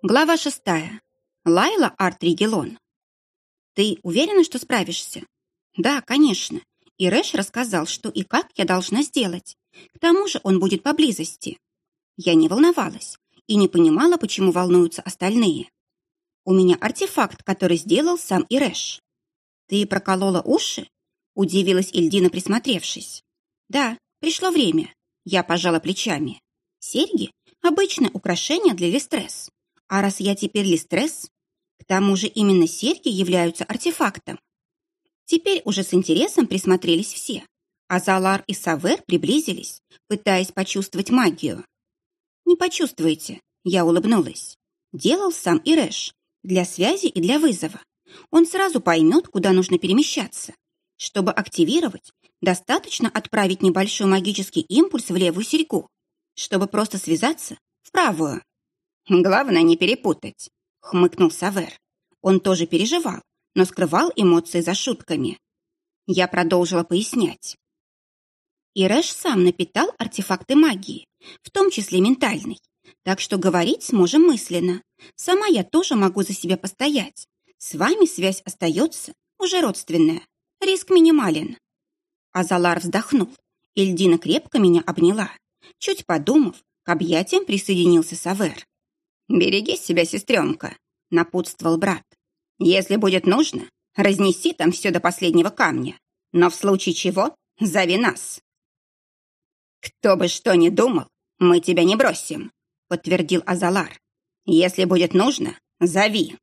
Глава шестая. Лайла Арт-Ригелон. «Ты уверена, что справишься?» «Да, конечно. И Рэш рассказал, что и как я должна сделать. К тому же он будет поблизости». Я не волновалась и не понимала, почему волнуются остальные. «У меня артефакт, который сделал сам Ирэш». «Ты проколола уши?» – удивилась Ильдина, присмотревшись. «Да, пришло время». Я пожала плечами. «Серьги – обычное украшение для Листресс. А раз я теперь Листресс, к тому же именно серьги являются артефактом. Теперь уже с интересом присмотрелись все, а Залар и Савер приблизились, пытаясь почувствовать магию. «Не почувствуете», — я улыбнулась. Делал сам Ирэш, для связи и для вызова. Он сразу поймет, куда нужно перемещаться. Чтобы активировать, достаточно отправить небольшой магический импульс в левую серьгу, чтобы просто связаться в правую. «Главное не перепутать», — хмыкнул Савер. Он тоже переживал, но скрывал эмоции за шутками. Я продолжила пояснять. Ирэш сам напитал артефакты магии, в том числе ментальной, так что говорить сможем мысленно. Сама я тоже могу за себя постоять. С вами связь остается, уже родственная. Риск минимален. Азалар вздохнул. Ильдина крепко меня обняла. Чуть подумав, к объятиям присоединился Савер. «Береги себя, сестренка», — напутствовал брат. «Если будет нужно, разнеси там все до последнего камня. Но в случае чего зови нас». «Кто бы что ни думал, мы тебя не бросим», — подтвердил Азалар. «Если будет нужно, зови».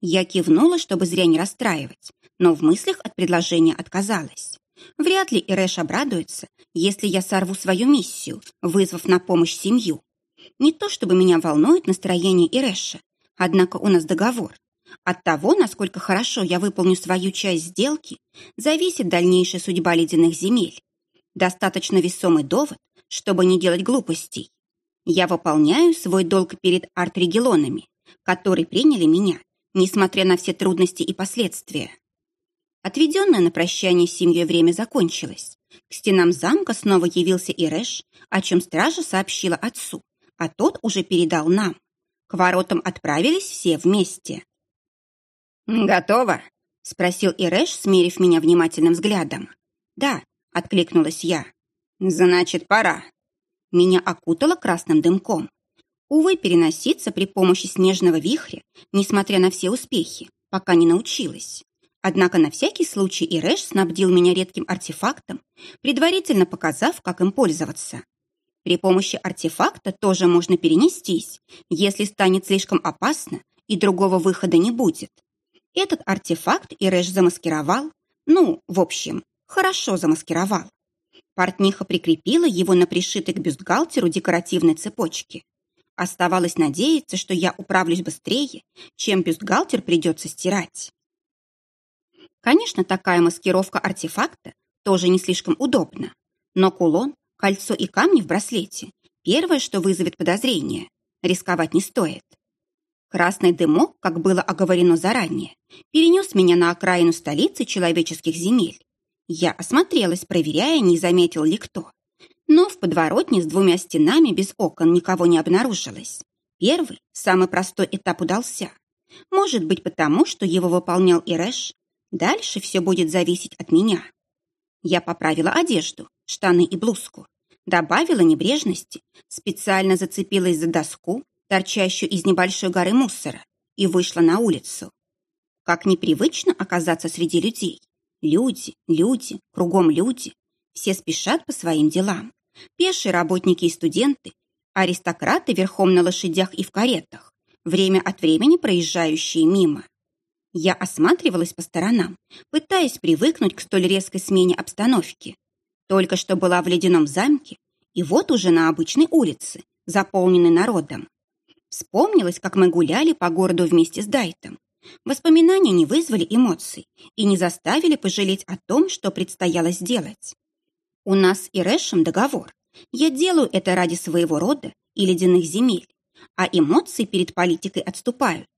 Я кивнула, чтобы зря не расстраивать, но в мыслях от предложения отказалась. Вряд ли Ирэш обрадуется, если я сорву свою миссию, вызвав на помощь семью. Не то чтобы меня волнует настроение Ирэша, однако у нас договор. От того, насколько хорошо я выполню свою часть сделки, зависит дальнейшая судьба ледяных земель. Достаточно весомый довод, чтобы не делать глупостей. Я выполняю свой долг перед арт-регионами, которые приняли меня, несмотря на все трудности и последствия. Отведенное на прощание с семьей время закончилось. К стенам замка снова явился Ирэш, о чем стража сообщила отцу, а тот уже передал нам. К воротам отправились все вместе. «Готово?» — спросил Ирэш, смерив меня внимательным взглядом. «Да», — откликнулась я. «Значит, пора». Меня окутало красным дымком. Увы, переноситься при помощи снежного вихря, несмотря на все успехи, пока не научилась. Однако на всякий случай Ирэш снабдил меня редким артефактом, предварительно показав, как им пользоваться. При помощи артефакта тоже можно перенестись, если станет слишком опасно и другого выхода не будет. Этот артефакт Ирэш замаскировал, ну, в общем, хорошо замаскировал. Портниха прикрепила его на пришитой к бюстгальтеру декоративной цепочке. Оставалось надеяться, что я управлюсь быстрее, чем бюстгальтер придется стирать. Конечно, такая маскировка артефакта тоже не слишком удобна, но кулон Кольцо и камни в браслете – первое, что вызовет подозрение. Рисковать не стоит. Красный дымок, как было оговорено заранее, перенес меня на окраину столицы человеческих земель. Я осмотрелась, проверяя, не заметил ли кто. Но в подворотне с двумя стенами без окон никого не обнаружилось. Первый, самый простой этап удался. Может быть, потому, что его выполнял Ирэш. Дальше все будет зависеть от меня. Я поправила одежду, штаны и блузку. Добавила небрежности, специально зацепилась за доску, торчащую из небольшой горы мусора, и вышла на улицу. Как непривычно оказаться среди людей. Люди, люди, кругом люди. Все спешат по своим делам. Пешие работники и студенты, аристократы верхом на лошадях и в каретах, время от времени проезжающие мимо. Я осматривалась по сторонам, пытаясь привыкнуть к столь резкой смене обстановки. Только что была в ледяном замке, и вот уже на обычной улице, заполненной народом. Вспомнилось, как мы гуляли по городу вместе с Дайтом. Воспоминания не вызвали эмоций и не заставили пожалеть о том, что предстояло сделать. У нас и Рэшем договор. Я делаю это ради своего рода и ледяных земель, а эмоции перед политикой отступают.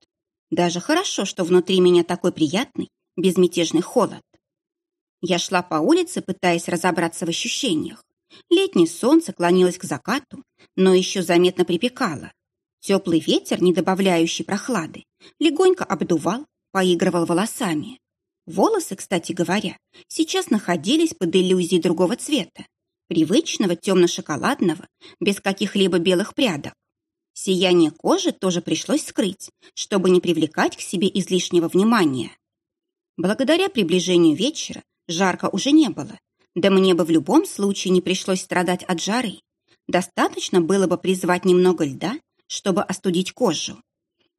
Даже хорошо, что внутри меня такой приятный, безмятежный холод. Я шла по улице, пытаясь разобраться в ощущениях. Летнее солнце клонилось к закату, но еще заметно припекало. Теплый ветер, не добавляющий прохлады, легонько обдувал, поигрывал волосами. Волосы, кстати говоря, сейчас находились под иллюзией другого цвета, привычного темно-шоколадного, без каких-либо белых прядок. Сияние кожи тоже пришлось скрыть, чтобы не привлекать к себе излишнего внимания. Благодаря приближению вечера жарко уже не было, да мне бы в любом случае не пришлось страдать от жары. Достаточно было бы призвать немного льда, чтобы остудить кожу.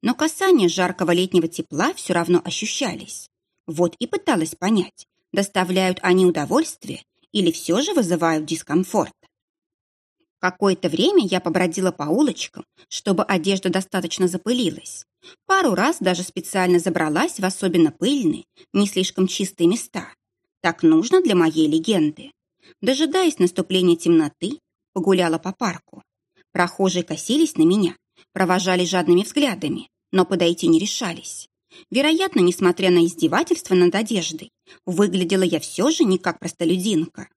Но касания жаркого летнего тепла все равно ощущались. Вот и пыталась понять, доставляют они удовольствие или все же вызывают дискомфорт. Какое-то время я побродила по улочкам, чтобы одежда достаточно запылилась. Пару раз даже специально забралась в особенно пыльные, не слишком чистые места. Так нужно для моей легенды. Дожидаясь наступления темноты, погуляла по парку. Прохожие косились на меня, провожали жадными взглядами, но подойти не решались. Вероятно, несмотря на издевательство над одеждой, выглядела я все же не как простолюдинка.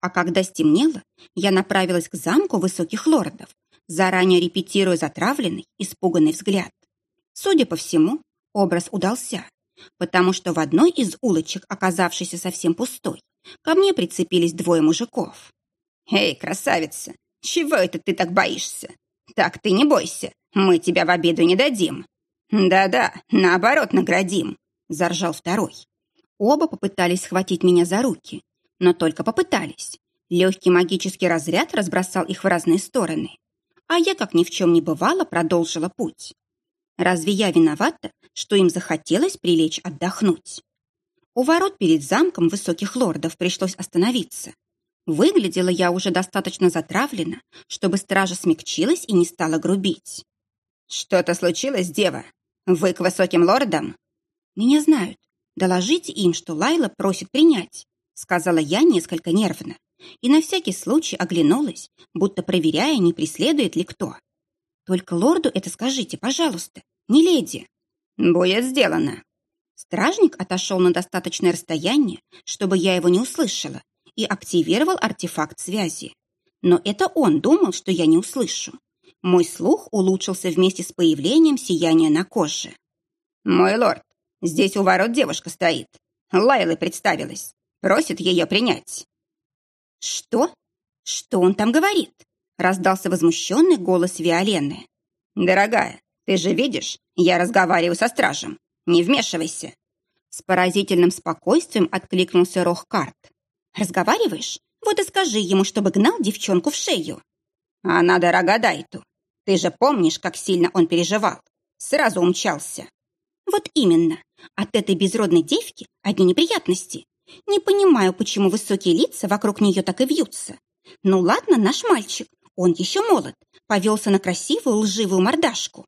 А когда стемнело, я направилась к замку высоких лордов, заранее репетируя затравленный, испуганный взгляд. Судя по всему, образ удался, потому что в одной из улочек, оказавшейся совсем пустой, ко мне прицепились двое мужиков. «Эй, красавица, чего это ты так боишься? Так ты не бойся, мы тебя в обиду не дадим». «Да-да, наоборот наградим», — заржал второй. Оба попытались схватить меня за руки, но только попытались. Легкий магический разряд разбросал их в разные стороны. А я, как ни в чем не бывало, продолжила путь. Разве я виновата, что им захотелось прилечь отдохнуть? У ворот перед замком высоких лордов пришлось остановиться. Выглядела я уже достаточно затравлена, чтобы стража смягчилась и не стала грубить. «Что-то случилось, дева? Вы к высоким лордам?» «Меня знают. Доложите им, что Лайла просит принять», сказала я несколько нервно и на всякий случай оглянулась, будто проверяя, не преследует ли кто. «Только лорду это скажите, пожалуйста, не леди». «Будет сделано». Стражник отошел на достаточное расстояние, чтобы я его не услышала, и активировал артефакт связи. Но это он думал, что я не услышу. Мой слух улучшился вместе с появлением сияния на коже. «Мой лорд, здесь у ворот девушка стоит. Лайлы представилась. Просит ее принять». «Что? Что он там говорит?» Раздался возмущенный голос Виолены. «Дорогая, ты же видишь, я разговариваю со стражем. Не вмешивайся». С поразительным спокойствием откликнулся Рохкарт. «Разговариваешь? Вот и скажи ему, чтобы гнал девчонку в шею». «Она дорога Дайту. Ты же помнишь, как сильно он переживал? Сразу умчался». «Вот именно. От этой безродной девки одни неприятности. Не понимаю, почему высокие лица вокруг нее так и вьются. Ну ладно, наш мальчик, он еще молод, повелся на красивую лживую мордашку.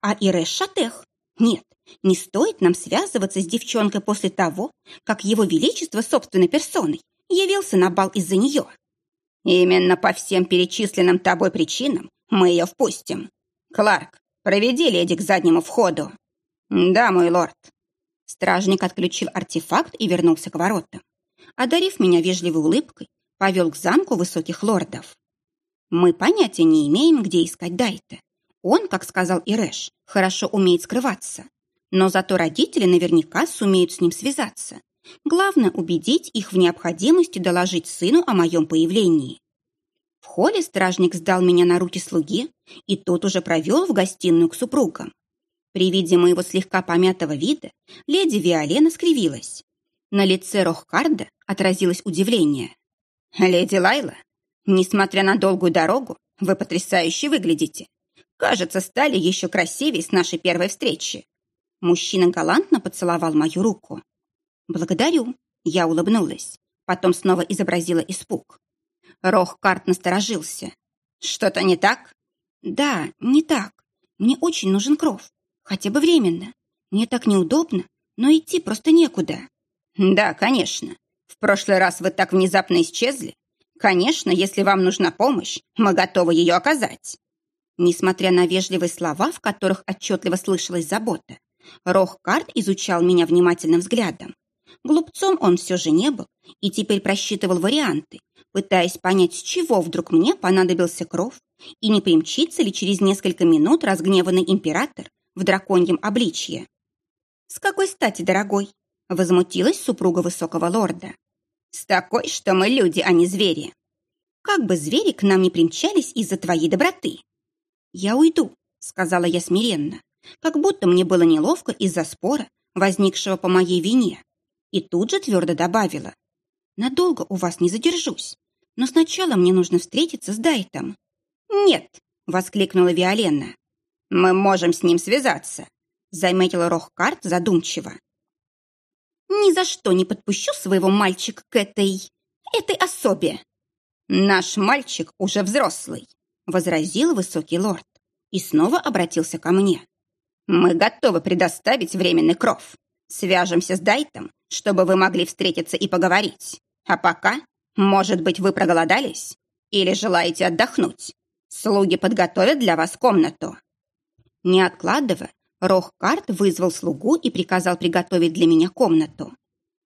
А Ирэш Шатех? Нет, не стоит нам связываться с девчонкой после того, как его величество собственной персоной явился на бал из-за нее. Именно по всем перечисленным тобой причинам мы ее впустим. Кларк, проведи леди к заднему входу. Да, мой лорд. Стражник отключил артефакт и вернулся к воротам. Одарив меня вежливой улыбкой, повел к замку высоких лордов. Мы понятия не имеем, где искать Дайта. Он, как сказал Ирэш, хорошо умеет скрываться. Но зато родители наверняка сумеют с ним связаться. Главное убедить их в необходимости доложить сыну о моем появлении. В холле стражник сдал меня на руки слуге, и тот уже провел в гостиную к супругам. При виде моего слегка помятого вида леди Виолена скривилась. На лице Рохкарда отразилось удивление. «Леди Лайла, несмотря на долгую дорогу, вы потрясающе выглядите. Кажется, стали еще красивее с нашей первой встречи». Мужчина галантно поцеловал мою руку. «Благодарю», — я улыбнулась. Потом снова изобразила испуг. Рохкарт насторожился. «Что-то не так?» «Да, не так. Мне очень нужен кров. Хотя бы временно. Мне так неудобно, но идти просто некуда». «Да, конечно. В прошлый раз вы так внезапно исчезли. Конечно, если вам нужна помощь, мы готовы ее оказать». Несмотря на вежливые слова, в которых отчетливо слышалась забота, Рохкарт изучал меня внимательным взглядом. Глупцом он все же не был и теперь просчитывал варианты, пытаясь понять, с чего вдруг мне понадобился кров и не примчится ли через несколько минут разгневанный император в драконьем обличье. «С какой стати, дорогой?» — возмутилась супруга высокого лорда. «С такой, что мы люди, а не звери. Как бы звери к нам не примчались из-за твоей доброты». «Я уйду», — сказала я смиренно, как будто мне было неловко из-за спора, возникшего по моей вине. И тут же твердо добавила. «Надолго у вас не задержусь, но сначала мне нужно встретиться с Дайтом». «Нет!» — воскликнула Виолена. «Мы можем с ним связаться», — заметила Рохкарт задумчиво. «Ни за что не подпущу своего мальчика к этой... этой особе». «Наш мальчик уже взрослый», — возразил высокий лорд и снова обратился ко мне. «Мы готовы предоставить временный кров. Свяжемся с Дайтом, чтобы вы могли встретиться и поговорить. А пока, может быть, вы проголодались? Или желаете отдохнуть? Слуги подготовят для вас комнату». Не откладывая, Рохкарт вызвал слугу и приказал приготовить для меня комнату.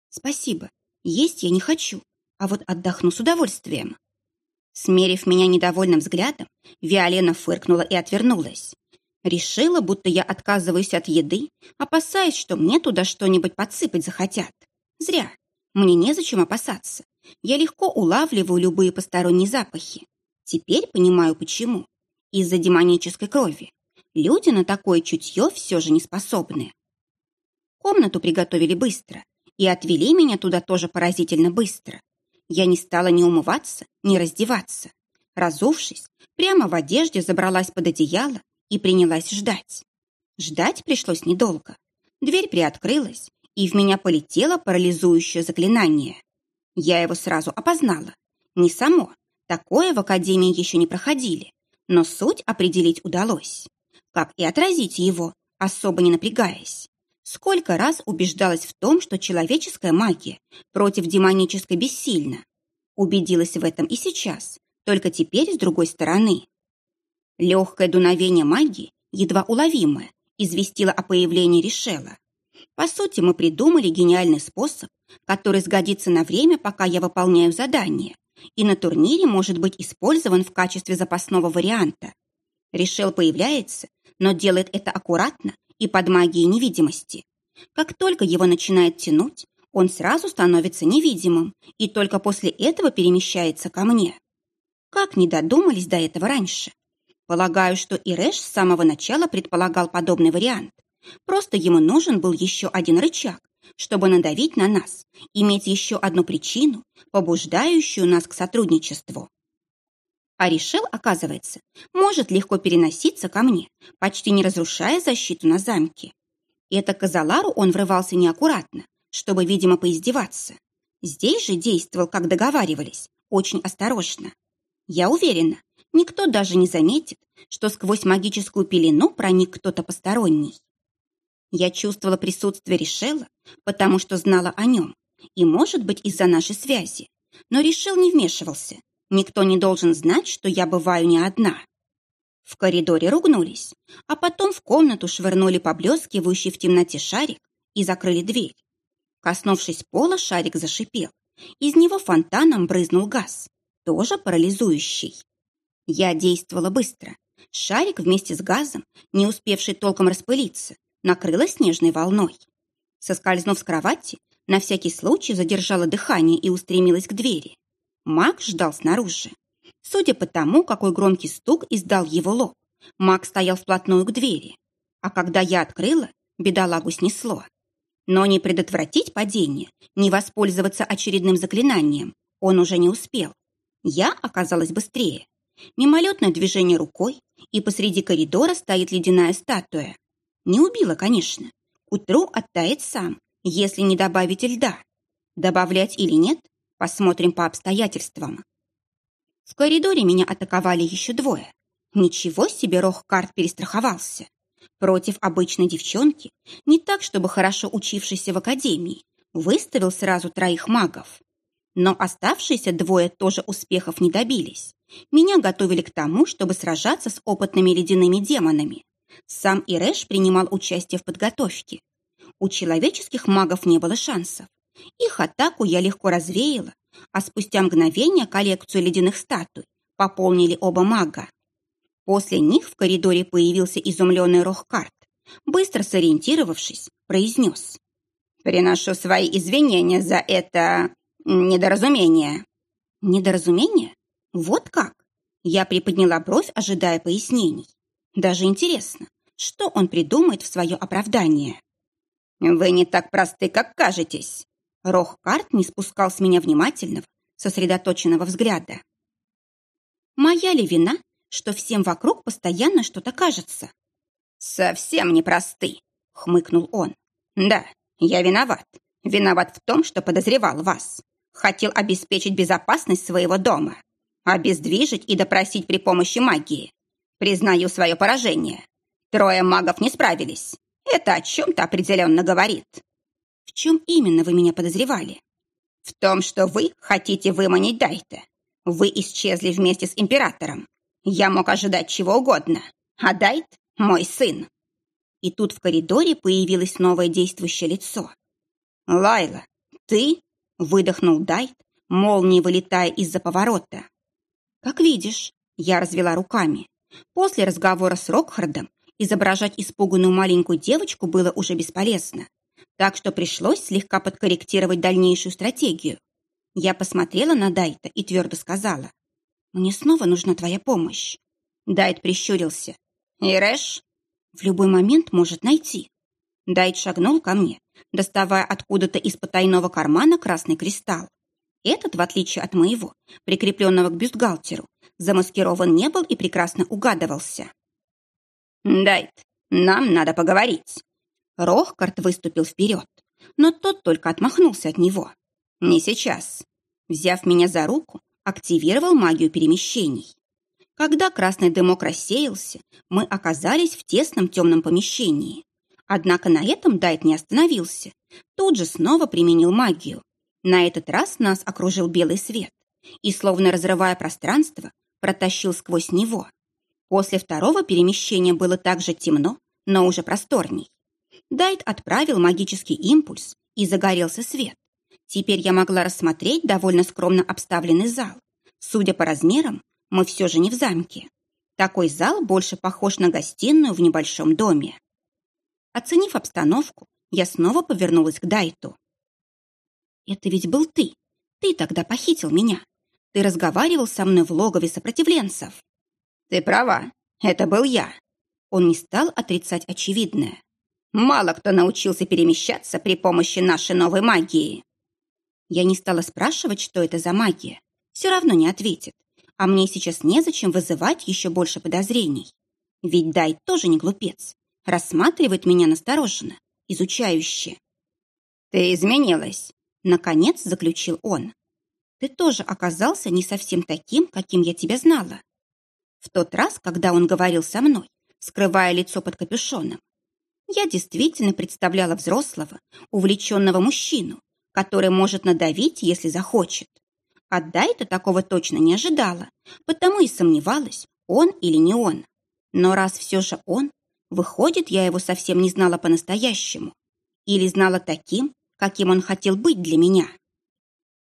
«Спасибо. Есть я не хочу, а вот отдохну с удовольствием». Смерив меня недовольным взглядом, Виолена фыркнула и отвернулась. Решила, будто я отказываюсь от еды, опасаясь, что мне туда что-нибудь подсыпать захотят. Зря. Мне незачем опасаться. Я легко улавливаю любые посторонние запахи. Теперь понимаю, почему. Из-за демонической крови. Люди на такое чутье все же не способны. Комнату приготовили быстро и отвели меня туда тоже поразительно быстро. Я не стала ни умываться, ни раздеваться. Разувшись, прямо в одежде забралась под одеяло и принялась ждать. Ждать пришлось недолго. Дверь приоткрылась, и в меня полетело парализующее заклинание. Я его сразу опознала. Не само, Такое в Академии еще не проходили, но суть определить удалось. Как и отразить его, особо не напрягаясь. Сколько раз убеждалась в том, что человеческая магия против демонической бессильна. Убедилась в этом и сейчас, только теперь с другой стороны. Легкое дуновение магии, едва уловимое, известило о появлении Решела. По сути, мы придумали гениальный способ, который сгодится на время, пока я выполняю задание, и на турнире может быть использован в качестве запасного варианта. Решел появляется, но делает это аккуратно и под магией невидимости. Как только его начинает тянуть, он сразу становится невидимым и только после этого перемещается ко мне. Как не додумались до этого раньше? Полагаю, что и Рэш с самого начала предполагал подобный вариант. Просто ему нужен был еще один рычаг, чтобы надавить на нас, иметь еще одну причину, побуждающую нас к сотрудничеству. А решил, оказывается, может легко переноситься ко мне, почти не разрушая защиту на замке. Это к Казалару он врывался неаккуратно, чтобы, видимо, поиздеваться. Здесь же действовал, как договаривались, очень осторожно. Я уверена, никто даже не заметит, что сквозь магическую пелену проник кто-то посторонний. Я чувствовала присутствие Решела, потому что знала о нем, и, может быть, из-за нашей связи. Но Решел не вмешивался. Никто не должен знать, что я бываю не одна. В коридоре ругнулись, а потом в комнату швырнули поблескивающий в темноте шарик и закрыли дверь. Коснувшись пола, шарик зашипел. Из него фонтаном брызнул газ, тоже парализующий. Я действовала быстро. Шарик вместе с газом, не успевший толком распылиться, накрыла снежной волной. Соскользнув с кровати, на всякий случай задержала дыхание и устремилась к двери. Маг ждал снаружи. Судя по тому, какой громкий стук издал его лоб, маг стоял вплотную к двери. А когда я открыла, бедолагу снесло. Но не предотвратить падение, не воспользоваться очередным заклинанием он уже не успел. Я оказалась быстрее. Мимолетное движение рукой, и посреди коридора стоит ледяная статуя. Не убила, конечно. К утру оттает сам, если не добавить льда. Добавлять или нет, посмотрим по обстоятельствам. В коридоре меня атаковали еще двое. Ничего себе Рохкарт перестраховался. Против обычной девчонки, не так, чтобы хорошо учившейся в академии, выставил сразу троих магов. Но оставшиеся двое тоже успехов не добились. Меня готовили к тому, чтобы сражаться с опытными ледяными демонами. Сам Ирэш принимал участие в подготовке. У человеческих магов не было шансов. Их атаку я легко развеяла, а спустя мгновение коллекцию ледяных статуй пополнили оба мага. После них в коридоре появился изумленный Рохкарт. Быстро сориентировавшись, произнес. «Приношу свои извинения за это... недоразумение». «Недоразумение? Вот как?» Я приподняла бровь, ожидая пояснений. Даже интересно, что он придумает в свое оправдание. «Вы не так просты, как кажетесь». Рохкарт не спускал с меня внимательного, сосредоточенного взгляда. «Моя ли вина, что всем вокруг постоянно что-то кажется?» «Совсем непросты», — хмыкнул он. «Да, я виноват. Виноват в том, что подозревал вас. Хотел обеспечить безопасность своего дома, обездвижить и допросить при помощи магии. Признаю свое поражение. Трое магов не справились. Это о чем-то определенно говорит. В чем именно вы меня подозревали? В том, что вы хотите выманить Дайта. Вы исчезли вместе с императором. Я мог ожидать чего угодно. А Дайт — мой сын. И тут в коридоре появилось новое действующее лицо. «Лайла, ты?» — выдохнул Дайт, молнией вылетая из-за поворота. «Как видишь», — я развела руками. После разговора с Рокхардом изображать испуганную маленькую девочку было уже бесполезно, так что пришлось слегка подкорректировать дальнейшую стратегию. Я посмотрела на Дайта и твердо сказала, «Мне снова нужна твоя помощь». Дайт прищурился. «Ирэш?» «В любой момент может найти». Дайт шагнул ко мне, доставая откуда-то из потайного кармана красный кристалл. Этот, в отличие от моего, прикрепленного к бюстгальтеру, замаскирован не был и прекрасно угадывался. «Дайт, нам надо поговорить». Рохкарт выступил вперед, но тот только отмахнулся от него. «Не сейчас». Взяв меня за руку, активировал магию перемещений. Когда красный дымок рассеялся, мы оказались в тесном темном помещении. Однако на этом Дайт не остановился. Тут же снова применил магию. На этот раз нас окружил белый свет и, словно разрывая пространство, протащил сквозь него. После второго перемещения было также темно, но уже просторней. Дайт отправил магический импульс, и загорелся свет. Теперь я могла рассмотреть довольно скромно обставленный зал. Судя по размерам, мы все же не в замке. Такой зал больше похож на гостиную в небольшом доме. Оценив обстановку, я снова повернулась к Дайту. «Это ведь был ты. Ты тогда похитил меня. Ты разговаривал со мной в логове сопротивленцев». «Ты права, это был я». Он не стал отрицать очевидное. «Мало кто научился перемещаться при помощи нашей новой магии». Я не стала спрашивать, что это за магия. Все равно не ответит. А мне сейчас незачем вызывать еще больше подозрений. Ведь Дай тоже не глупец. Рассматривает меня настороженно, изучающе. «Ты изменилась», — наконец заключил он. «Ты тоже оказался не совсем таким, каким я тебя знала. В тот раз, когда он говорил со мной, скрывая лицо под капюшоном, я действительно представляла взрослого, увлеченного мужчину, который может надавить, если захочет. От Дайта такого точно не ожидала, потому и сомневалась, он или не он. Но раз все же он, выходит, я его совсем не знала по-настоящему. Или знала таким, каким он хотел быть для меня.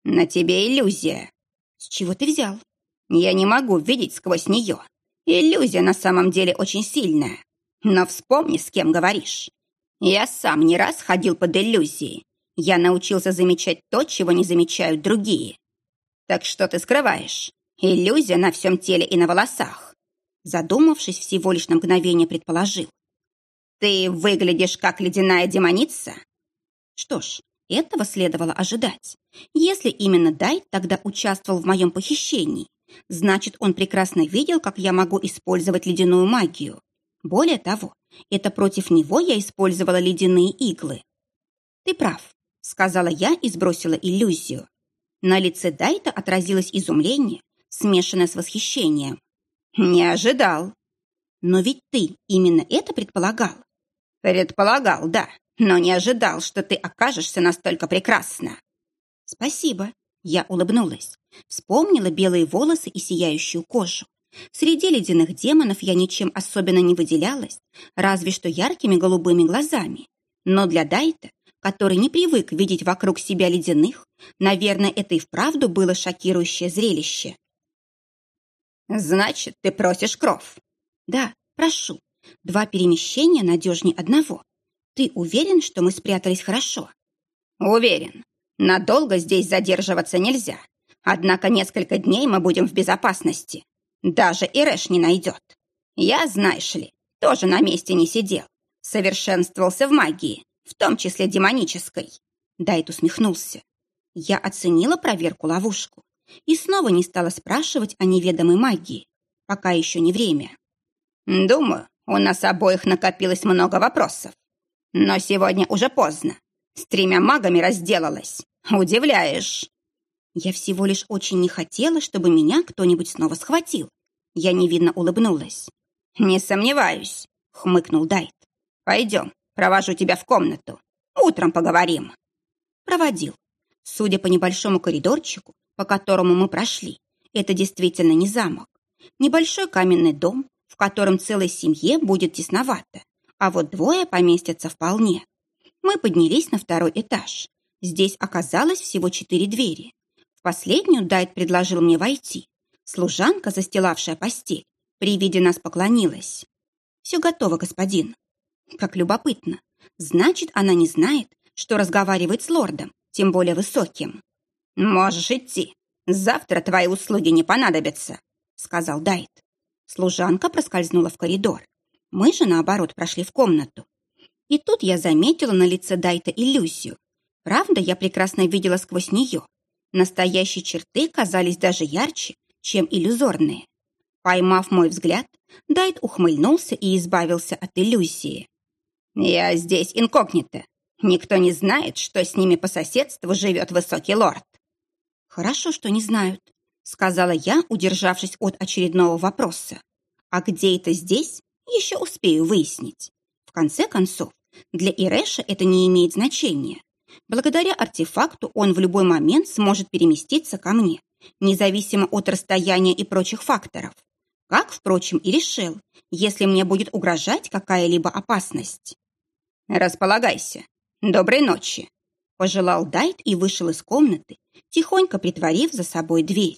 «На тебе иллюзия». «С чего ты взял?» Я не могу видеть сквозь нее. Иллюзия на самом деле очень сильная. Но вспомни, с кем говоришь. Я сам не раз ходил под иллюзией. Я научился замечать то, чего не замечают другие. Так что ты скрываешь? Иллюзия на всем теле и на волосах. Задумавшись всего лишь на мгновение, предположил. Ты выглядишь как ледяная демоница. Что ж, этого следовало ожидать. Если именно Дай тогда участвовал в моем похищении, Значит, он прекрасно видел, как я могу использовать ледяную магию. Более того, это против него я использовала ледяные иглы. «Ты прав», — сказала я и сбросила иллюзию. На лице Дайта отразилось изумление, смешанное с восхищением. «Не ожидал». «Но ведь ты именно это предполагал?» «Предполагал, да, но не ожидал, что ты окажешься настолько прекрасна». «Спасибо», — я улыбнулась. Вспомнила белые волосы и сияющую кожу. Среди ледяных демонов я ничем особенно не выделялась, разве что яркими голубыми глазами. Но для Дайта который не привык видеть вокруг себя ледяных, наверное, это и вправду было шокирующее зрелище. «Значит, ты просишь кров?» «Да, прошу. Два перемещения надежнее одного. Ты уверен, что мы спрятались хорошо?» «Уверен. Надолго здесь задерживаться нельзя. Однако несколько дней мы будем в безопасности. Даже Ирэш не найдет. Я, знаешь ли, тоже на месте не сидел. Совершенствовался в магии, в том числе демонической. Дайт усмехнулся. Я оценила проверку-ловушку и снова не стала спрашивать о неведомой магии. Пока еще не время. Думаю, у нас обоих накопилось много вопросов. Но сегодня уже поздно. С тремя магами разделалась. Удивляешь. Я всего лишь очень не хотела, чтобы меня кто-нибудь снова схватил. Я невинно улыбнулась. «Не сомневаюсь», — хмыкнул Дайт. «Пойдем, провожу тебя в комнату. Утром поговорим». Проводил. Судя по небольшому коридорчику, по которому мы прошли, это действительно не замок. Небольшой каменный дом, в котором целой семье будет тесновато, а вот двое поместятся вполне. Мы поднялись на второй этаж. Здесь оказалось всего четыре двери. Последнюю Дайт предложил мне войти. Служанка, застилавшая постель, при виде нас поклонилась. «Все готово, господин». Как любопытно. Значит, она не знает, что разговаривает с лордом, тем более высоким. «Можешь идти. Завтра твои услуги не понадобятся», — сказал Дайт. Служанка проскользнула в коридор. Мы же, наоборот, прошли в комнату. И тут я заметила на лице Дайта иллюзию. Правда, я прекрасно видела сквозь нее. Настоящие черты казались даже ярче, чем иллюзорные. Поймав мой взгляд, Дайт ухмыльнулся и избавился от иллюзии. «Я здесь инкогнито. Никто не знает, что с ними по соседству живет высокий лорд». «Хорошо, что не знают», — сказала я, удержавшись от очередного вопроса. «А где это здесь, еще успею выяснить. В конце концов, для Ирэша это не имеет значения. Благодаря артефакту он в любой момент сможет переместиться ко мне, независимо от расстояния и прочих факторов. Как, впрочем, и решил, если мне будет угрожать какая-либо опасность. «Располагайся. Доброй ночи», — пожелал Дайт и вышел из комнаты, тихонько притворив за собой дверь.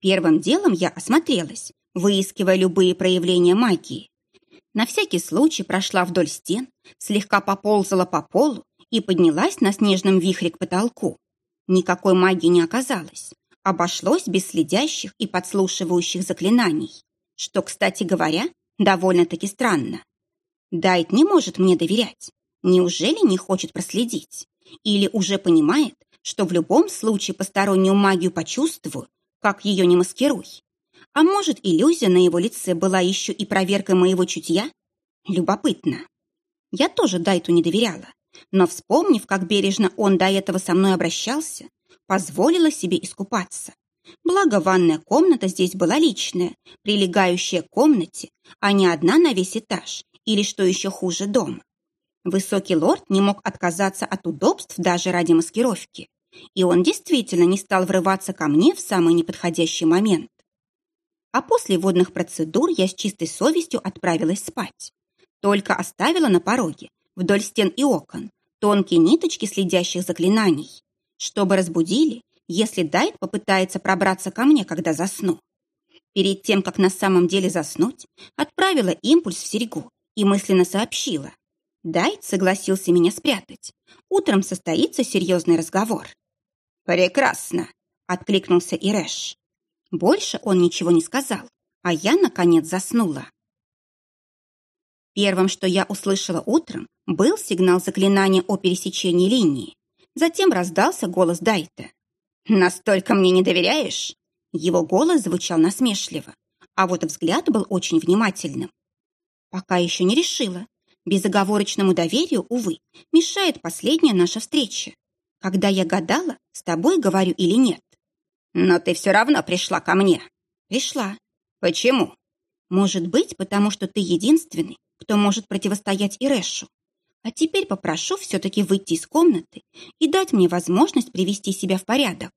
Первым делом я осмотрелась, выискивая любые проявления магии. На всякий случай прошла вдоль стен, слегка поползала по полу и поднялась на снежном вихре к потолку. Никакой магии не оказалось. Обошлось без следящих и подслушивающих заклинаний, что, кстати говоря, довольно-таки странно. Дайт не может мне доверять. Неужели не хочет проследить? Или уже понимает, что в любом случае постороннюю магию почувствую, как ее не маскируй? А может, иллюзия на его лице была еще и проверкой моего чутья? Любопытно. Я тоже Дайту не доверяла, но, вспомнив, как бережно он до этого со мной обращался, позволила себе искупаться. Благо, ванная комната здесь была личная, прилегающая к комнате, а не одна на весь этаж, или, что еще хуже, дом. Высокий лорд не мог отказаться от удобств даже ради маскировки, и он действительно не стал врываться ко мне в самый неподходящий момент. А после водных процедур я с чистой совестью отправилась спать. Только оставила на пороге, вдоль стен и окон, тонкие ниточки следящих заклинаний, чтобы разбудили, если Дайт попытается пробраться ко мне, когда засну. Перед тем, как на самом деле заснуть, отправила импульс в серьгу и мысленно сообщила. Дайт согласился меня спрятать. Утром состоится серьезный разговор. «Прекрасно!» — откликнулся Ирэш. Больше он ничего не сказал, а я, наконец, заснула. Первым, что я услышала утром, был сигнал заклинания о пересечении линии. Затем раздался голос Дайта. «Настолько мне не доверяешь?» Его голос звучал насмешливо, а вот взгляд был очень внимательным. Пока еще не решила. Безоговорочному доверию, увы, мешает последняя наша встреча. Когда я гадала, с тобой говорю или нет. Но ты все равно пришла ко мне. Пришла. Почему? Может быть, потому что ты единственный, кто может противостоять Ирэшу. А теперь попрошу все-таки выйти из комнаты и дать мне возможность привести себя в порядок.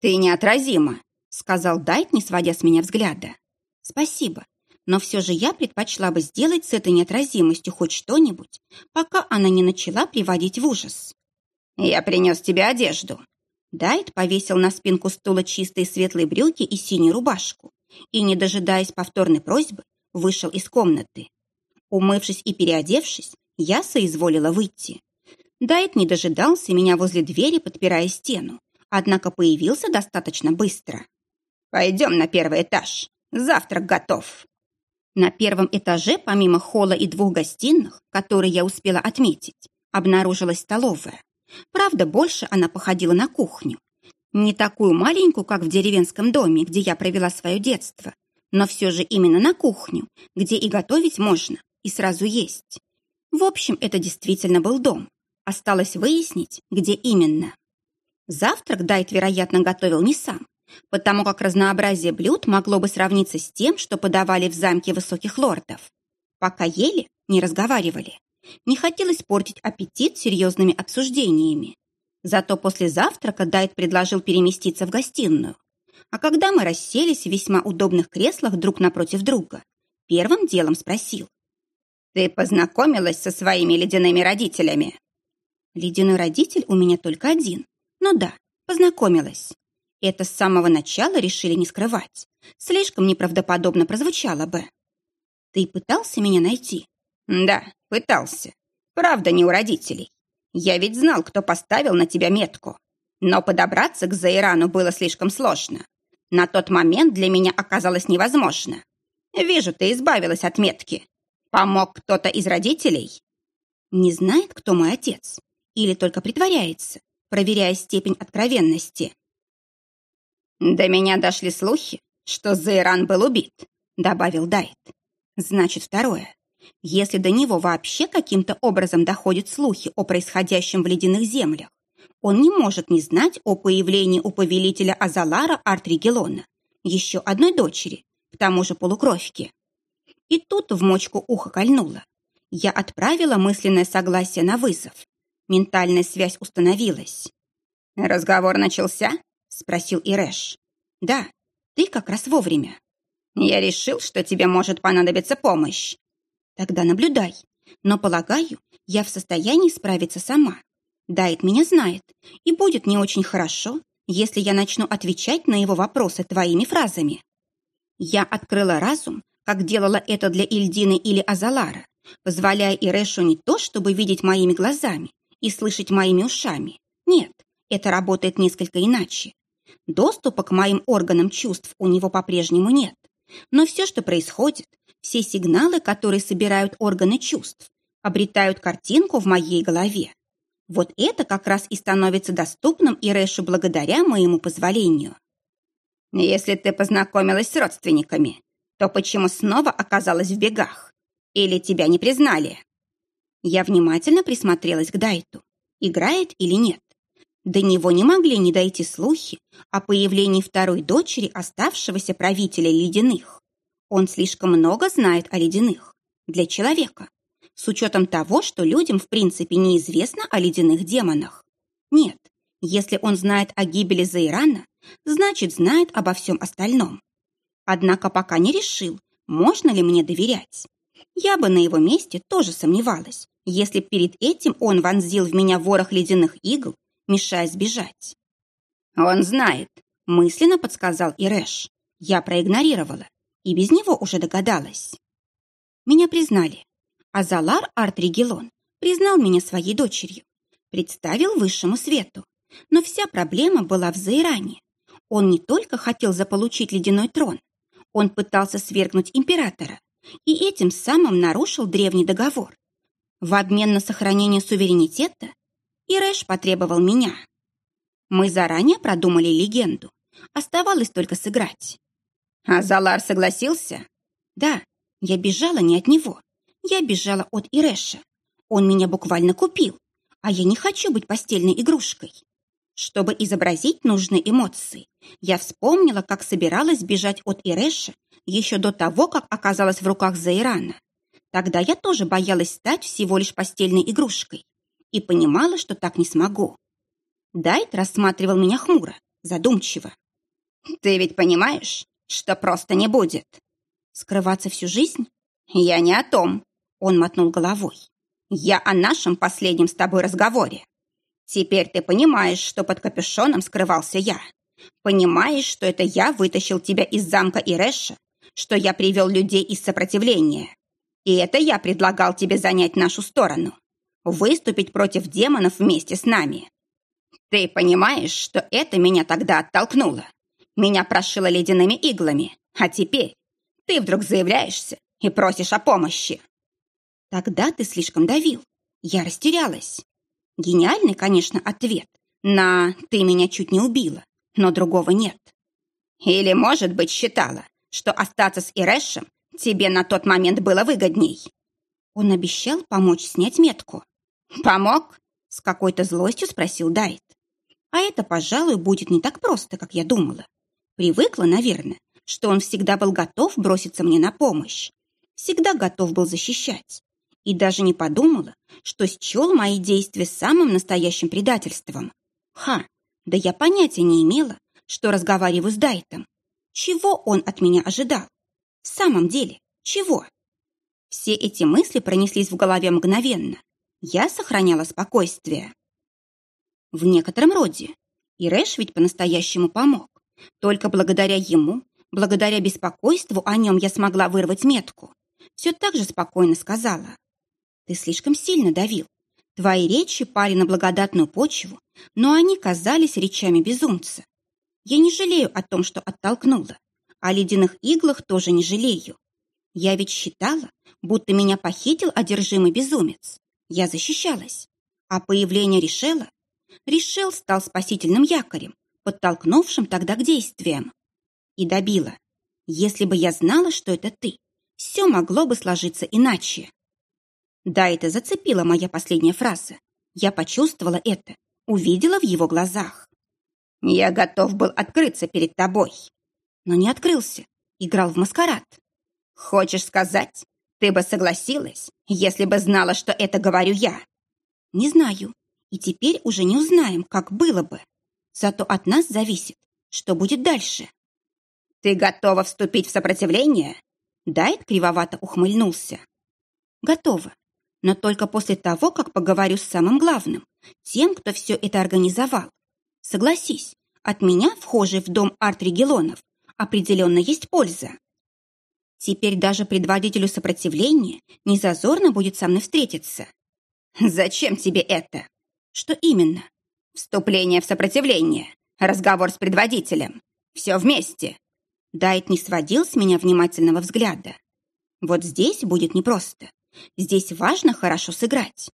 Ты неотразима, сказал Дайт, не сводя с меня взгляда. Спасибо. Но все же я предпочла бы сделать с этой неотразимостью хоть что-нибудь, пока она не начала приводить в ужас. «Я принес тебе одежду». Дайт повесил на спинку стула чистые светлые брюки и синюю рубашку и, не дожидаясь повторной просьбы, вышел из комнаты. Умывшись и переодевшись, я соизволила выйти. Дайт не дожидался меня возле двери, подпирая стену, однако появился достаточно быстро. «Пойдем на первый этаж. Завтрак готов». На первом этаже, помимо холла и двух гостиных, которые я успела отметить, обнаружилась столовая. Правда, больше она походила на кухню. Не такую маленькую, как в деревенском доме, где я провела свое детство, но все же именно на кухню, где и готовить можно, и сразу есть. В общем, это действительно был дом. Осталось выяснить, где именно. Завтрак Дайт, вероятно, готовил не сам, потому как разнообразие блюд могло бы сравниться с тем, что подавали в замке высоких лордов. Пока ели, не разговаривали. Не хотелось портить аппетит серьезными обсуждениями. Зато после завтрака Дайт предложил переместиться в гостиную. А когда мы расселись в весьма удобных креслах друг напротив друга, первым делом спросил. «Ты познакомилась со своими ледяными родителями?» Ледяной родитель у меня только один. Но да, познакомилась. Это с самого начала решили не скрывать. Слишком неправдоподобно прозвучало бы. Ты пытался меня найти? Да, пытался. Правда, не у родителей. Я ведь знал, кто поставил на тебя метку. Но подобраться к Заирану было слишком сложно. На тот момент для меня оказалось невозможно. Вижу, ты избавилась от метки. Помог кто-то из родителей? Не знает, кто мой отец. Или только притворяется, проверяя степень откровенности. «До меня дошли слухи, что Зейран был убит», — добавил Дайт. «Значит, второе. Если до него вообще каким-то образом доходят слухи о происходящем в ледяных землях, он не может не знать о появлении у повелителя Азалара Артригелона, еще одной дочери, к тому же полукровки. И тут в мочку уха кольнуло. Я отправила мысленное согласие на вызов. Ментальная связь установилась. «Разговор начался?» — спросил Ирэш. «Да, ты как раз вовремя». «Я решил, что тебе может понадобиться помощь». «Тогда наблюдай. Но, полагаю, я в состоянии справиться сама. Дайт меня знает, и будет не очень хорошо, если я начну отвечать на его вопросы твоими фразами». Я открыла разум, как делала это для Ильдины или Азалара, позволяя Ирэшу не то, чтобы видеть моими глазами и слышать моими ушами. Нет, это работает несколько иначе. Доступа к моим органам чувств у него по-прежнему нет. Но все, что происходит, все сигналы, которые собирают органы чувств, обретают картинку в моей голове. Вот это как раз и становится доступным Ирэшу благодаря моему позволению. Если ты познакомилась с родственниками, то почему снова оказалась в бегах? Или тебя не признали? Я внимательно присмотрелась к Дайту. Играет или нет? До него не могли не дойти слухи о появлении второй дочери оставшегося правителя ледяных. Он слишком много знает о ледяных. Для человека. С учетом того, что людям в принципе неизвестно о ледяных демонах. Нет, если он знает о гибели Зайрана, значит знает обо всем остальном. Однако пока не решил, можно ли мне доверять. Я бы на его месте тоже сомневалась, если перед этим он вонзил в меня ворох ледяных игл мешая сбежать. «Он знает», — мысленно подсказал Ирэш. Я проигнорировала и без него уже догадалась. Меня признали. Азалар Артригелон признал меня своей дочерью, представил высшему свету. Но вся проблема была в Заиране. Он не только хотел заполучить ледяной трон, он пытался свергнуть императора и этим самым нарушил древний договор. В обмен на сохранение суверенитета и Рэш потребовал меня. Мы заранее продумали легенду. Оставалось только сыграть. А Залар согласился? Да, я бежала не от него. Я бежала от Ирэша. Он меня буквально купил, а я не хочу быть постельной игрушкой. Чтобы изобразить нужные эмоции, я вспомнила, как собиралась бежать от Ирэша еще до того, как оказалась в руках Заирана. Тогда я тоже боялась стать всего лишь постельной игрушкой и понимала, что так не смогу. Дайт рассматривал меня хмуро, задумчиво. «Ты ведь понимаешь, что просто не будет?» Скрываться всю жизнь? Я не о том. Он мотнул головой. Я о нашем последнем с тобой разговоре. Теперь ты понимаешь, что под капюшоном скрывался я. Понимаешь, что это я вытащил тебя из замка Ирэша, что я привел людей из сопротивления. И это я предлагал тебе занять нашу сторону. Выступить против демонов вместе с нами. Ты понимаешь, что это меня тогда оттолкнуло? Меня прошило ледяными иглами. А теперь ты вдруг заявляешься и просишь о помощи. Тогда ты слишком давил. Я растерялась. Гениальный, конечно, ответ на «ты меня чуть не убила», но другого нет. Или, может быть, считала, что остаться с Ирэшем тебе на тот момент было выгодней. Он обещал помочь снять метку. «Помог?» — с какой-то злостью спросил Дайт. А это, пожалуй, будет не так просто, как я думала. Привыкла, наверное, что он всегда был готов броситься мне на помощь. Всегда готов был защищать. И даже не подумала, что счел мои действия самым настоящим предательством. Ха, да я понятия не имела, что разговариваю с Дайтом. Чего он от меня ожидал? В самом деле, чего? Все эти мысли пронеслись в голове мгновенно. Я сохраняла спокойствие. В некотором роде. И Рэш ведь по-настоящему помог. Только благодаря ему, благодаря беспокойству о нем я смогла вырвать метку. Все так же спокойно сказала. Ты слишком сильно давил. Твои речи пали на благодатную почву, но они казались речами безумца. Я не жалею о том, что оттолкнула. О ледяных иглах тоже не жалею. Я ведь считала, будто меня похитил одержимый безумец. Я защищалась. А появление Решела Ришел стал спасительным якорем, подтолкнувшим тогда к действиям. И добила. Если бы я знала, что это ты, все могло бы сложиться иначе. Да, это зацепила моя последняя фраза. Я почувствовала это, увидела в его глазах. Я готов был открыться перед тобой. Но не открылся, играл в маскарад. Хочешь сказать, ты бы согласилась, если бы знала, что это говорю я? Не знаю, и теперь уже не узнаем, как было бы. Зато от нас зависит, что будет дальше. Ты готова вступить в сопротивление? Дайт кривовато ухмыльнулся. Готова. Но только после того, как поговорю с самым главным, тем, кто все это организовал. Согласись, от меня, вхожий в дом арт-регионов, определенно есть польза. Теперь даже предводителю сопротивления не зазорно будет со мной встретиться. Зачем тебе это? Что именно? Вступление в сопротивление, разговор с предводителем. Все вместе. Дайт не сводил с меня внимательного взгляда. Вот здесь будет непросто. Здесь важно хорошо сыграть.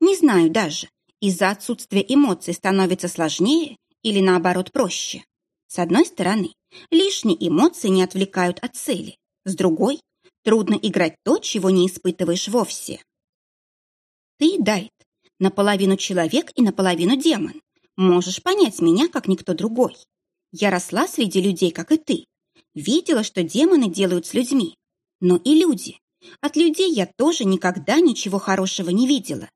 Не знаю даже, из-за отсутствия эмоций становится сложнее или наоборот проще. С одной стороны, лишние эмоции не отвлекают от цели. С другой, трудно играть то, чего не испытываешь вовсе. Ты, Дайт, наполовину человек и наполовину демон. Можешь понять меня, как никто другой. Я росла среди людей, как и ты. Видела, что демоны делают с людьми. Но и люди. От людей я тоже никогда ничего хорошего не видела.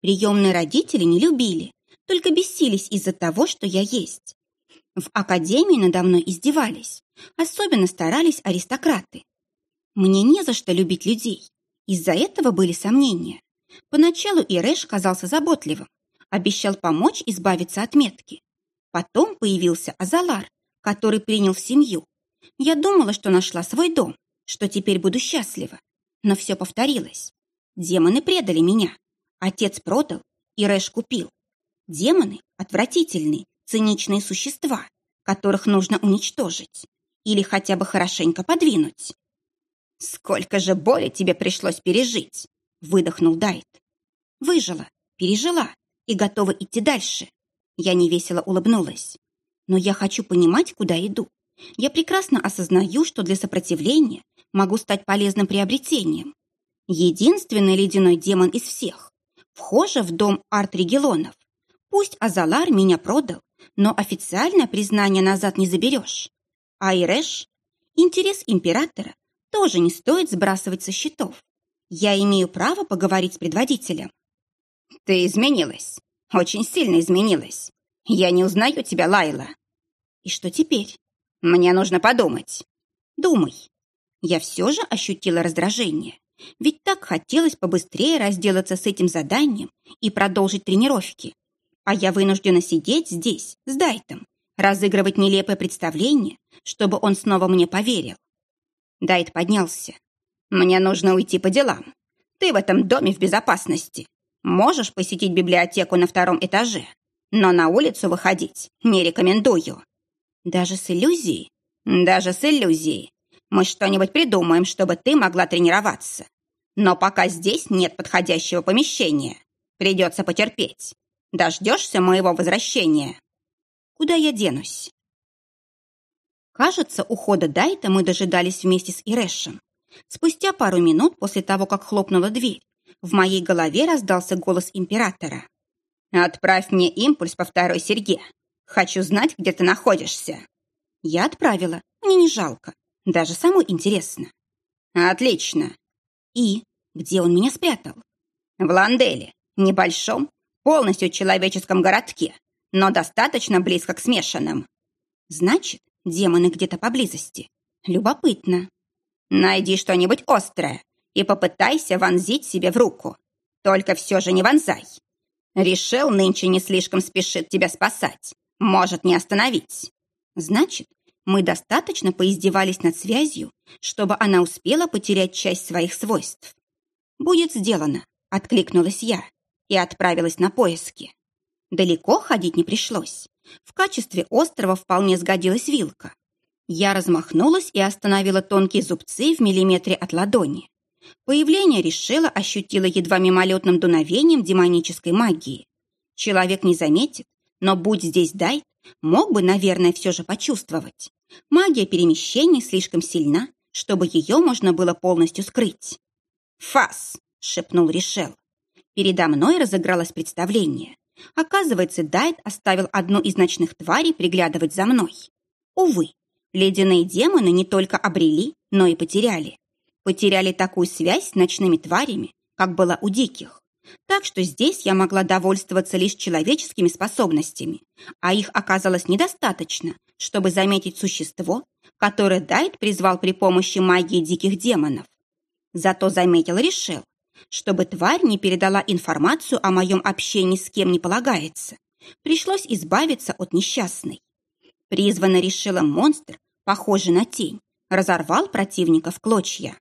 Приемные родители не любили, только бесились из-за того, что я есть. В академии надо мной издевались. Особенно старались аристократы. Мне не за что любить людей. Из-за этого были сомнения. Поначалу Ирэш казался заботливым, обещал помочь избавиться от метки. Потом появился Азалар, который принял в семью. Я думала, что нашла свой дом, что теперь буду счастлива. Но все повторилось. Демоны предали меня. Отец продал, Ирэш купил. Демоны — отвратительные, циничные существа, которых нужно уничтожить или хотя бы хорошенько подвинуть. «Сколько же боли тебе пришлось пережить!» — выдохнул Дайт. «Выжила, пережила и готова идти дальше». Я невесело улыбнулась. «Но я хочу понимать, куда иду. Я прекрасно осознаю, что для сопротивления могу стать полезным приобретением. Единственный ледяной демон из всех. Вхожа в дом арт-регелонов. Пусть Азалар меня продал, но официальное признание назад не заберешь. А Ирэш? Интерес императора тоже не стоит сбрасывать со счетов. Я имею право поговорить с предводителем. Ты изменилась. Очень сильно изменилась. Я не узнаю тебя, Лайла. И что теперь? Мне нужно подумать. Думай. Я все же ощутила раздражение. Ведь так хотелось побыстрее разделаться с этим заданием и продолжить тренировки. А я вынуждена сидеть здесь, с Дайтом, разыгрывать нелепое представление, чтобы он снова мне поверил. Дайт поднялся. «Мне нужно уйти по делам. Ты в этом доме в безопасности. Можешь посетить библиотеку на втором этаже, но на улицу выходить не рекомендую». «Даже с иллюзией?» «Даже с иллюзией. Мы что-нибудь придумаем, чтобы ты могла тренироваться. Но пока здесь нет подходящего помещения. Придется потерпеть. Дождешься моего возвращения?» «Куда я денусь?» Кажется, ухода Дайта мы дожидались вместе с Ирэшем. Спустя пару минут после того, как хлопнула дверь, в моей голове раздался голос императора. «Отправь мне импульс по второй серьге. Хочу знать, где ты находишься». Я отправила. Мне не жалко. Даже самой интересно. «Отлично». «И? Где он меня спрятал?» «В Ланделе. Небольшом, полностью человеческом городке, но достаточно близко к смешанным». «Значит, демоны где-то поблизости. Любопытно». Найди что-нибудь острое и попытайся вонзить себе в руку. Только все же не вонзай. Решил нынче не слишком спешит тебя спасать. Может не остановить. Значит, мы достаточно поиздевались над связью, чтобы она успела потерять часть своих свойств. «Будет сделано», — откликнулась я и отправилась на поиски. Далеко ходить не пришлось. В качестве острова вполне сгодилась вилка. Я размахнулась и остановила тонкие зубцы в миллиметре от ладони. Появление решила ощутила едва мимолетным дуновением демонической магии. Человек не заметит, но будь здесь Дайт, мог бы, наверное, все же почувствовать. Магия перемещений слишком сильна, чтобы ее можно было полностью скрыть. «Фас!» — шепнул Ришел. Передо мной разыгралось представление. Оказывается, Дайт оставил одну из ночных тварей приглядывать за мной. Увы, Ледяные демоны не только обрели, но и потеряли. Потеряли такую связь с ночными тварями, как была у диких. Так что здесь я могла довольствоваться лишь человеческими способностями, а их оказалось недостаточно, чтобы заметить существо, которое Дайт призвал при помощи магии диких демонов. Зато заметил решил, чтобы тварь не передала информацию о моем общении с кем не полагается. Пришлось избавиться от несчастной. Призвано решила монстр, похожий на тень, разорвал противника в клочья.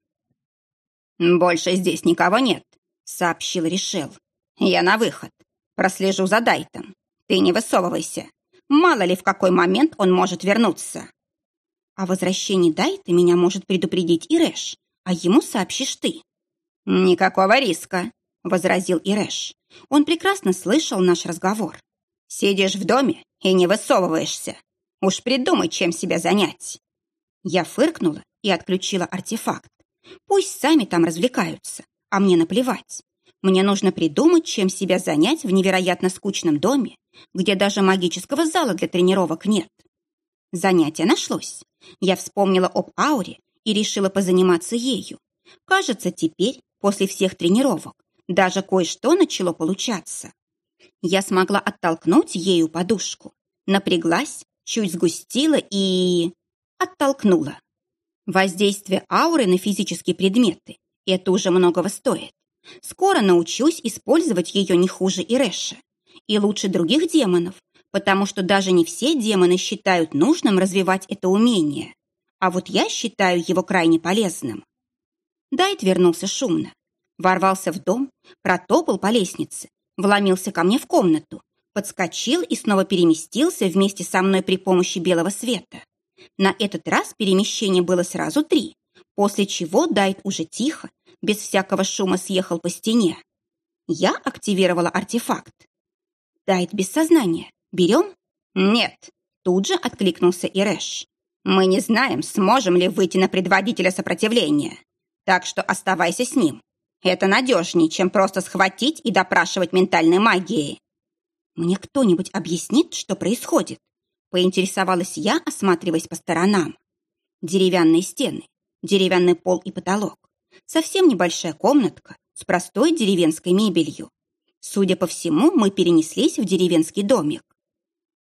«Больше здесь никого нет», — сообщил Решел. «Я на выход. Прослежу за Дайтом. Ты не высовывайся. Мало ли в какой момент он может вернуться». «О возвращении Дайта меня может предупредить Ирэш, а ему сообщишь ты». «Никакого риска», — возразил Ирэш. Он прекрасно слышал наш разговор. «Сидишь в доме и не высовываешься. Уж придумай, чем себя занять. Я фыркнула и отключила артефакт. Пусть сами там развлекаются, а мне наплевать. Мне нужно придумать, чем себя занять в невероятно скучном доме, где даже магического зала для тренировок нет. Занятие нашлось. Я вспомнила об ауре и решила позаниматься ею. Кажется, теперь, после всех тренировок, даже кое-что начало получаться. Я смогла оттолкнуть ею подушку, напряглась чуть сгустила и... оттолкнула. Воздействие ауры на физические предметы – это уже многого стоит. Скоро научусь использовать ее не хуже Ирэша. И лучше других демонов, потому что даже не все демоны считают нужным развивать это умение. А вот я считаю его крайне полезным. Дайт вернулся шумно. Ворвался в дом, протопал по лестнице, вломился ко мне в комнату, подскочил и снова переместился вместе со мной при помощи белого света. На этот раз перемещение было сразу три, после чего Дайт уже тихо, без всякого шума съехал по стене. Я активировала артефакт. Дайт без сознания. Берем? Нет. Тут же откликнулся Ирэш. Мы не знаем, сможем ли выйти на предводителя сопротивления. Так что оставайся с ним. Это надежнее, чем просто схватить и допрашивать ментальной магией. «Мне кто-нибудь объяснит, что происходит?» Поинтересовалась я, осматриваясь по сторонам. Деревянные стены, деревянный пол и потолок. Совсем небольшая комнатка с простой деревенской мебелью. Судя по всему, мы перенеслись в деревенский домик.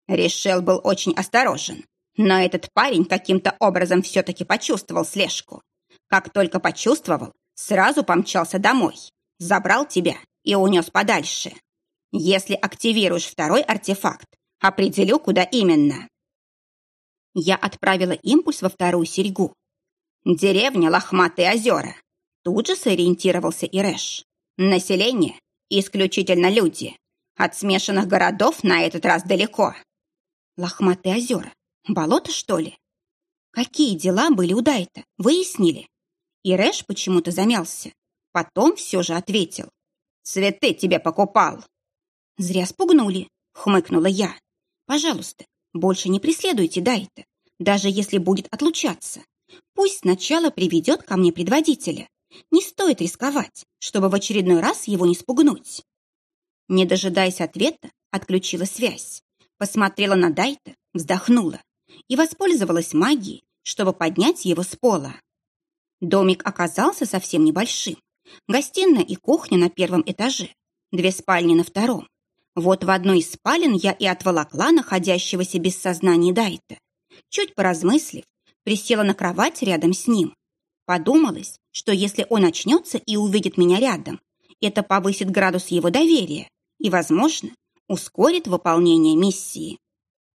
Решел был очень осторожен, но этот парень каким-то образом все-таки почувствовал слежку. Как только почувствовал, сразу помчался домой, забрал тебя и унес подальше. Если активируешь второй артефакт, определю, куда именно. Я отправила импульс во вторую серьгу. Деревня Лохматые озера. Тут же сориентировался Ирэш. Население – исключительно люди. От смешанных городов на этот раз далеко. Лохматые озера. Болото, что ли? Какие дела были у Дайта? Выяснили? Ирэш почему-то замялся. Потом все же ответил. «Цветы тебе покупал». «Зря спугнули», — хмыкнула я. «Пожалуйста, больше не преследуйте Дайта, даже если будет отлучаться. Пусть сначала приведет ко мне предводителя. Не стоит рисковать, чтобы в очередной раз его не спугнуть». Не дожидаясь ответа, отключила связь. Посмотрела на Дайта, вздохнула и воспользовалась магией, чтобы поднять его с пола. Домик оказался совсем небольшим. Гостиная и кухня на первом этаже, две спальни на втором. Вот в одной из спален я и отволокла находящегося без сознания Дайта. Чуть поразмыслив, присела на кровать рядом с ним. Подумалось, что если он очнется и увидит меня рядом, это повысит градус его доверия и, возможно, ускорит выполнение миссии.